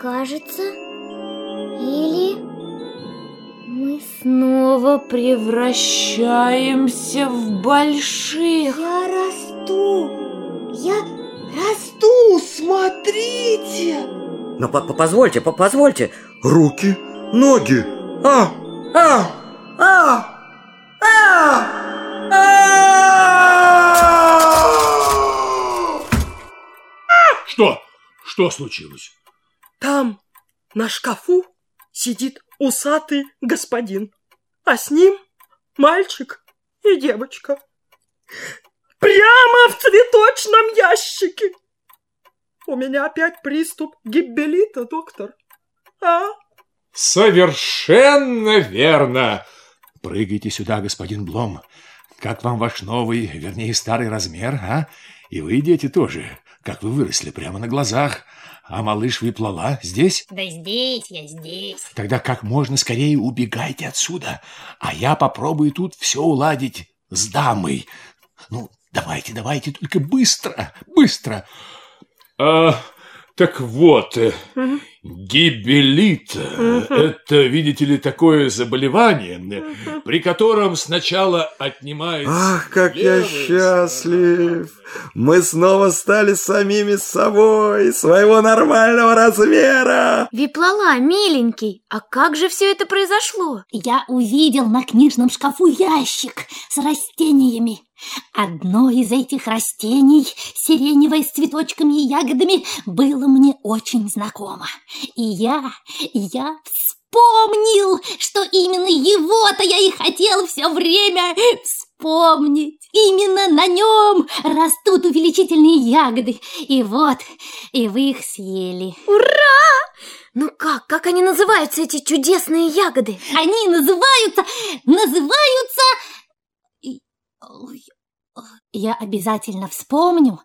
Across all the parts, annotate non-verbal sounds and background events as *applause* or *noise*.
кажется, или мы снова превращаемся в больших. Я расту, я расту, смотрите. Но по -по позвольте, по позвольте. Руки, ноги. А, а, а, а, а! Что? Что случилось? Там, на шкафу, сидит усатый господин, а с ним мальчик и девочка. Прямо в цветочном ящике. У меня опять приступ гибелита, доктор. А? Совершенно верно. Прыгайте сюда, господин Блом. Как вам ваш новый, вернее, старый размер, а? И вы, дети, тоже. Как вы выросли прямо на глазах. А малыш Виплала здесь? Да здесь, я здесь. Тогда как можно скорее убегайте отсюда. А я попробую тут все уладить с дамой. Ну, давайте, давайте, только быстро, быстро. А, так вот, э, гибелит э, это, видите ли, такое заболевание, э, при котором сначала отнимается... Ах, как я счастлив! Мы снова стали самими собой, своего нормального размера! Виплала, миленький, а как же все это произошло? Я увидел на книжном шкафу ящик с растениями. Одно из этих растений, сиреневое с цветочками и ягодами, было мне очень знакомо. И я, я вспомнил, что именно его-то я и хотел все время вспомнить. Именно на нем растут увеличительные ягоды. И вот, и вы их съели. Ура! Ну как, как они называются, эти чудесные ягоды? Они называются, называются... Я обязательно вспомню.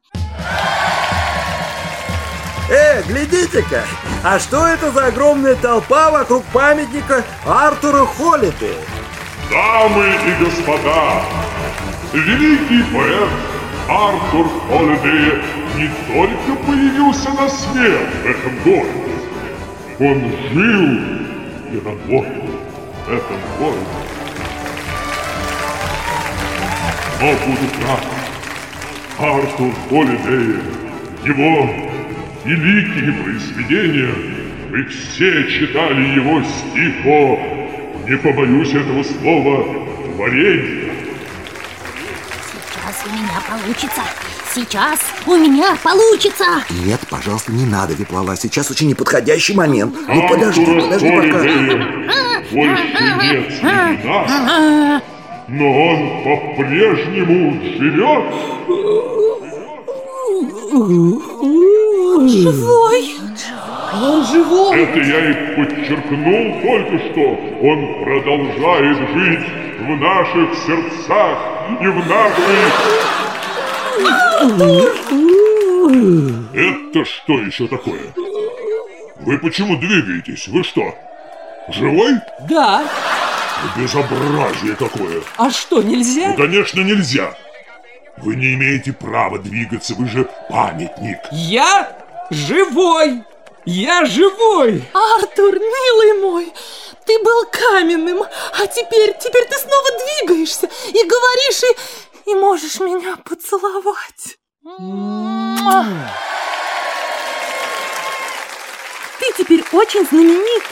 Э, глядите-ка! А что это за огромная толпа вокруг памятника Артура Холлиды? Дамы и господа, великий поэт Артур Холлидей не только появился на свет в этом городе, он жил и работал в этом городе. Но буду прав, Артур Холлидей, его великие произведения, вы все читали его стихо, не побоюсь этого слова, творение. Сейчас у меня получится. Сейчас у меня получится. Нет, пожалуйста, не надо, Виплала. Сейчас очень неподходящий момент. Ну, Артура подожди, подожди пока. Больше нет *laughs* но он по-прежнему живет. Живой. Он живой! Это я и подчеркнул только что. Он продолжает жить в наших сердцах и в нашей... Это что еще такое? Вы почему двигаетесь? Вы что, живой? Да, Безобразие какое! а что, нельзя? Ну, конечно, нельзя. Вы не имеете права двигаться, вы же памятник. Я живой! Я живой! Артур, милый мой, ты был каменным, а теперь, теперь ты снова двигаешься и говоришь, и, и можешь меня поцеловать. Ты теперь очень знаменит,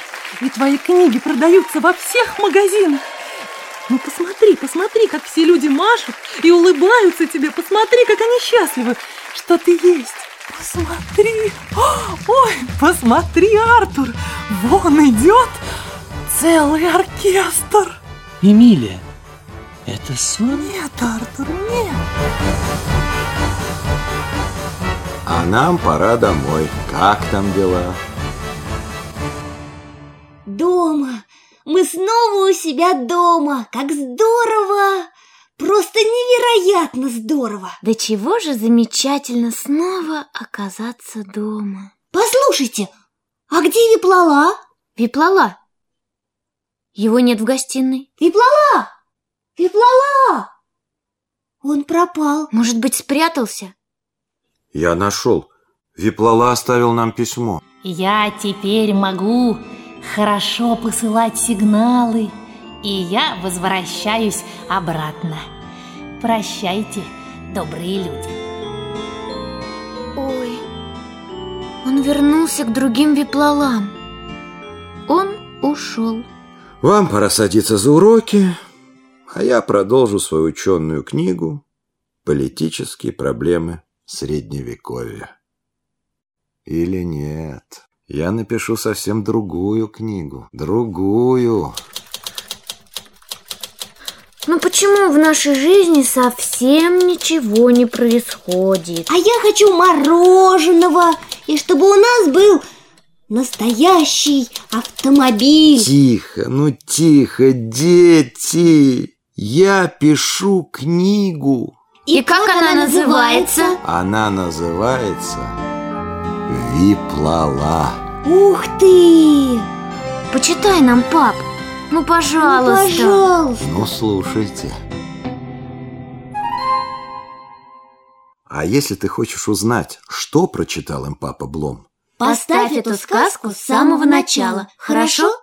и твои книги продаются во всех магазинах. Ну посмотри, посмотри, как все люди машут и улыбаются тебе. Посмотри, как они счастливы, что ты есть. Посмотри, ой, посмотри, Артур, вон идет целый оркестр. Эмилия, это сон? Нет, Артур, нет. А нам пора домой. Как там дела? Дома. Мы снова у себя дома. Как здорово! Просто невероятно здорово. Да чего же замечательно снова оказаться дома. Послушайте, а где Виплала? Виплала? Его нет в гостиной. Виплала! Виплала! Он пропал. Может быть, спрятался? Я нашел. Виплала оставил нам письмо. Я теперь могу хорошо посылать сигналы, и я возвращаюсь обратно. Прощайте, добрые люди. Ой, он вернулся к другим виплалам. Он ушел. Вам пора садиться за уроки, а я продолжу свою ученую книгу «Политические проблемы Средневековья». Или нет, я напишу совсем другую книгу, другую. Но почему в нашей жизни совсем ничего не происходит? А я хочу мороженого, и чтобы у нас был настоящий автомобиль. Тихо, ну тихо, дети. Я пишу книгу. И, и как, как она, она называется? Она называется Виплала. Ух ты! Почитай нам, пап. Ну, пожалуйста. Ну, пожалуйста. Ну, слушайте. А если ты хочешь узнать, что прочитал им папа Блом, Поставь эту сказку с самого начала, хорошо?